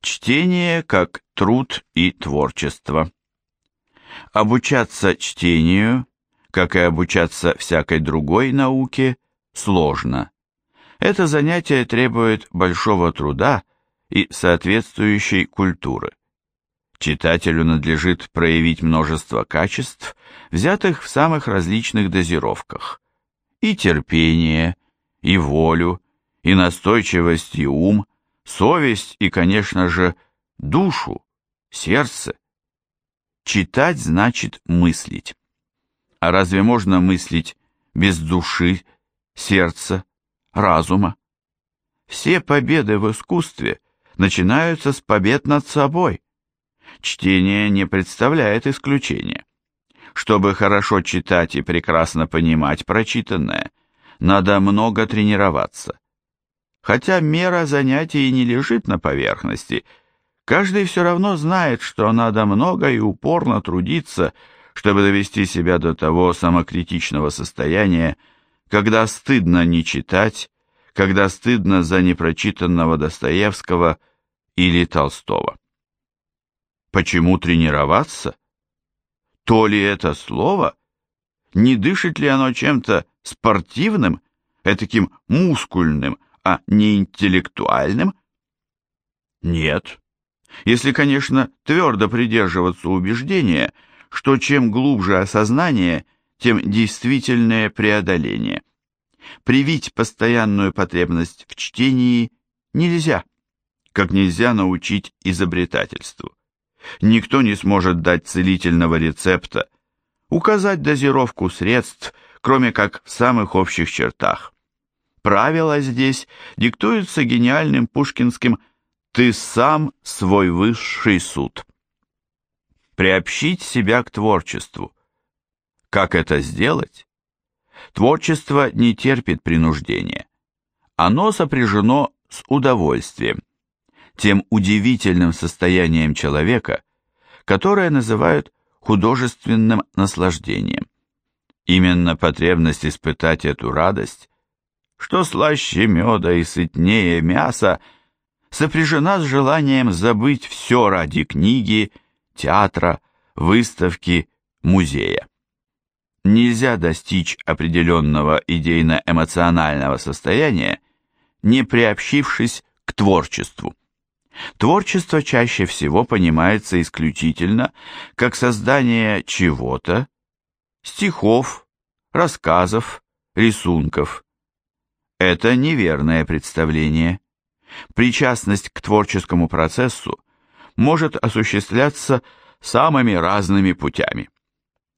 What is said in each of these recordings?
Чтение как труд и творчество. Обучаться чтению, как и обучаться всякой другой науке, сложно. Это занятие требует большого труда и соответствующей культуры. Читателю надлежит проявить множество качеств, взятых в самых различных дозировках. И терпение, и волю, и настойчивость, и ум, совесть и, конечно же, душу, сердце. Читать значит мыслить. А разве можно мыслить без души, сердца, разума? Все победы в искусстве начинаются с побед над собой. Чтение не представляет исключения. Чтобы хорошо читать и прекрасно понимать прочитанное, надо много тренироваться. Хотя мера занятий не лежит на поверхности, каждый все равно знает, что надо много и упорно трудиться, чтобы довести себя до того самокритичного состояния, когда стыдно не читать, когда стыдно за непрочитанного Достоевского или Толстого. Почему тренироваться? То ли это слово? Не дышит ли оно чем-то спортивным, этаким мускульным, а не интеллектуальным? Нет. Если, конечно, твердо придерживаться убеждения, что чем глубже осознание, тем действительное преодоление. Привить постоянную потребность в чтении нельзя, как нельзя научить изобретательству. Никто не сможет дать целительного рецепта, указать дозировку средств, кроме как в самых общих чертах. Правила здесь диктуются гениальным пушкинским «ты сам свой высший суд». Приобщить себя к творчеству. Как это сделать? Творчество не терпит принуждения. Оно сопряжено с удовольствием, тем удивительным состоянием человека, которое называют художественным наслаждением. Именно потребность испытать эту радость что слаще меда и сытнее мяса, сопряжена с желанием забыть все ради книги, театра, выставки, музея. Нельзя достичь определенного идейно-эмоционального состояния, не приобщившись к творчеству. Творчество чаще всего понимается исключительно как создание чего-то, стихов, рассказов, рисунков, это неверное представление. Причастность к творческому процессу может осуществляться самыми разными путями.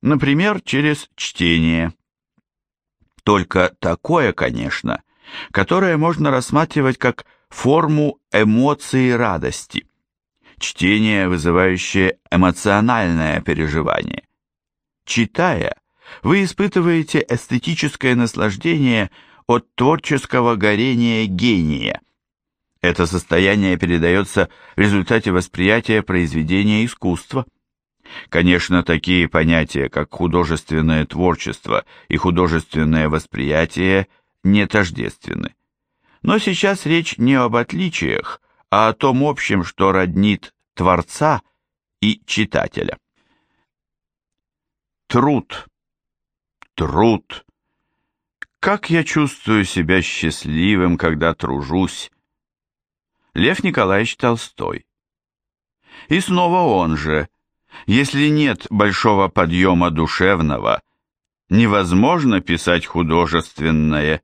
Например, через чтение. Только такое, конечно, которое можно рассматривать как форму эмоции радости. Чтение, вызывающее эмоциональное переживание. Читая, вы испытываете эстетическое наслаждение – от творческого горения гения. Это состояние передается в результате восприятия произведения искусства. Конечно, такие понятия, как художественное творчество и художественное восприятие, не тождественны. Но сейчас речь не об отличиях, а о том общем, что роднит творца и читателя. Труд. Труд. Как я чувствую себя счастливым, когда тружусь. Лев Николаевич Толстой. И снова он же. Если нет большого подъема душевного, невозможно писать художественное.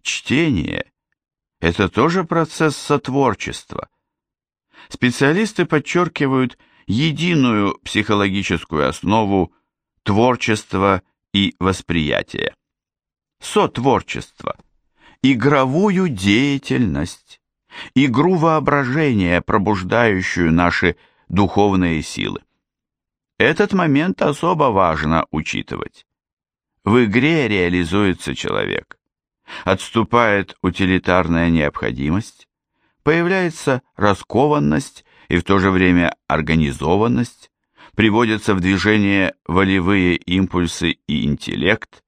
Чтение – это тоже процесс сотворчества. Специалисты подчеркивают единую психологическую основу творчества и восприятия сотворчество, игровую деятельность, игру воображения, пробуждающую наши духовные силы. Этот момент особо важно учитывать. В игре реализуется человек. Отступает утилитарная необходимость, появляется раскованность и в то же время организованность, приводятся в движение волевые импульсы и интеллект,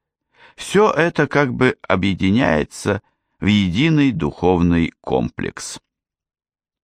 все это как бы объединяется в единый духовный комплекс.